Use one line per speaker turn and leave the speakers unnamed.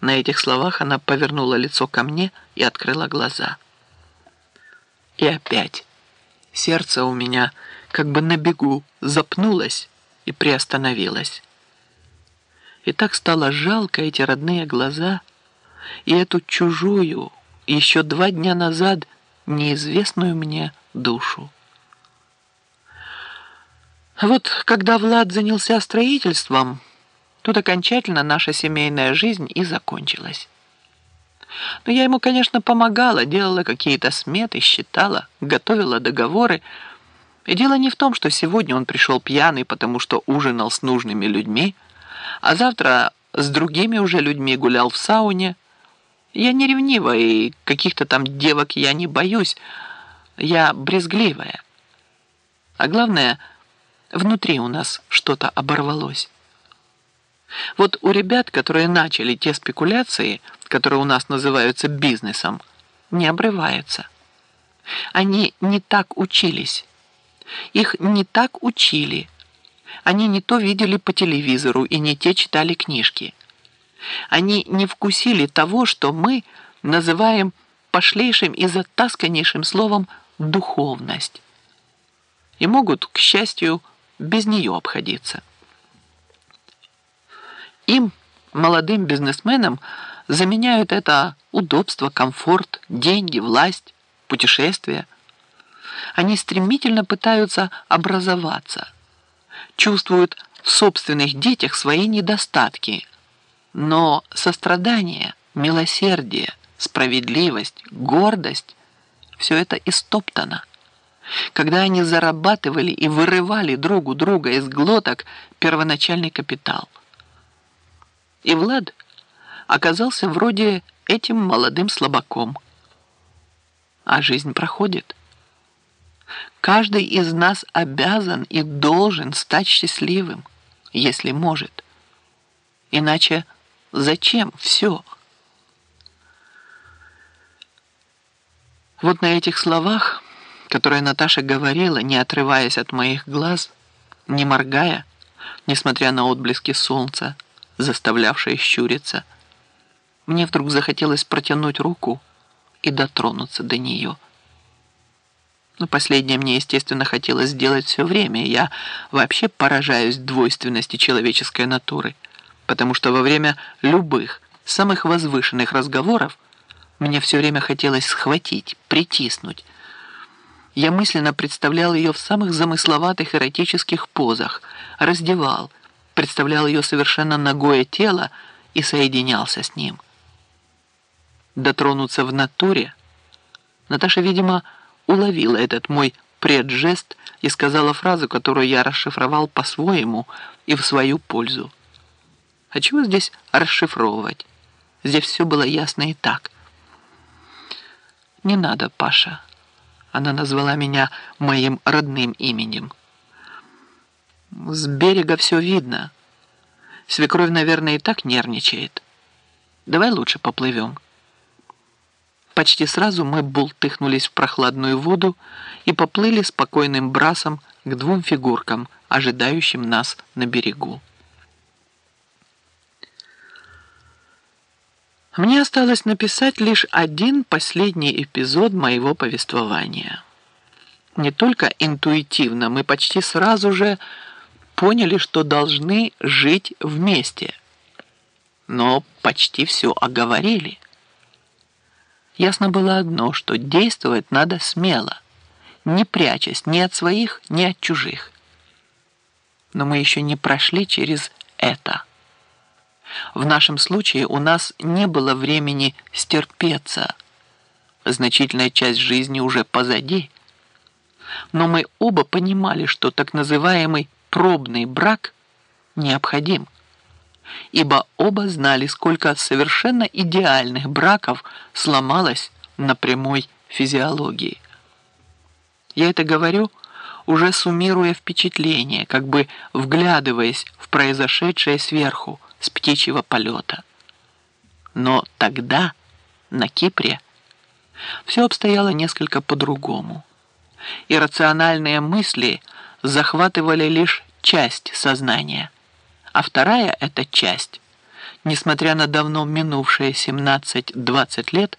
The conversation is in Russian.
На этих словах она повернула лицо ко мне и открыла глаза. И опять сердце у меня как бы на бегу запнулось и приостановилось. И так стало жалко эти родные глаза и эту чужую, еще два дня назад неизвестную мне душу. Вот когда Влад занялся строительством, тут окончательно наша семейная жизнь и закончилась. Но я ему, конечно, помогала, делала какие-то сметы, считала, готовила договоры. И дело не в том, что сегодня он пришел пьяный, потому что ужинал с нужными людьми, а завтра с другими уже людьми гулял в сауне. Я не ревнива, и каких-то там девок я не боюсь. Я брезгливая. А главное, внутри у нас что-то оборвалось. Вот у ребят, которые начали те спекуляции, которые у нас называются бизнесом, не обрывается. Они не так учились. Их не так учили. Они не то видели по телевизору и не те читали книжки. Они не вкусили того, что мы называем пошлейшим и затасканнейшим словом «духовность». И могут, к счастью, без нее обходиться. Им, молодым бизнесменам, заменяют это удобство, комфорт, деньги, власть, путешествия. Они стремительно пытаются образоваться, чувствуют в собственных детях свои недостатки, но сострадание, милосердие, справедливость, гордость – все это истоптано. Когда они зарабатывали и вырывали друг у друга из глоток первоначальный капитал – и Влад оказался вроде этим молодым слабаком. А жизнь проходит. Каждый из нас обязан и должен стать счастливым, если может. Иначе зачем все? Вот на этих словах, которые Наташа говорила, не отрываясь от моих глаз, не моргая, несмотря на отблески солнца, заставлявшая щуриться. Мне вдруг захотелось протянуть руку и дотронуться до нее. Но последнее мне, естественно, хотелось сделать все время. Я вообще поражаюсь двойственности человеческой натуры, потому что во время любых, самых возвышенных разговоров мне все время хотелось схватить, притиснуть. Я мысленно представлял ее в самых замысловатых эротических позах, раздевал, представлял ее совершенно ногое тело и соединялся с ним. Дотронуться в натуре? Наташа, видимо, уловила этот мой преджест и сказала фразу, которую я расшифровал по-своему и в свою пользу. А чего здесь расшифровывать? Здесь все было ясно и так. «Не надо, Паша». Она назвала меня моим родным именем. С берега все видно. Свекровь, наверное, и так нервничает. Давай лучше поплывем. Почти сразу мы бултыхнулись в прохладную воду и поплыли спокойным брасом к двум фигуркам, ожидающим нас на берегу. Мне осталось написать лишь один последний эпизод моего повествования. Не только интуитивно, мы почти сразу же поняли, что должны жить вместе. Но почти все оговорили. Ясно было одно, что действовать надо смело, не прячась ни от своих, ни от чужих. Но мы еще не прошли через это. В нашем случае у нас не было времени стерпеться. Значительная часть жизни уже позади. Но мы оба понимали, что так называемый пробный брак необходим, ибо оба знали, сколько совершенно идеальных браков сломалось на прямой физиологии. Я это говорю, уже суммируя впечатление, как бы вглядываясь в произошедшее сверху, с птичьего полета. Но тогда, на Кипре, все обстояло несколько по-другому. Иррациональные мысли захватывали лишь часть сознания, а вторая эта часть. Несмотря на давно минувшие 17-20 лет,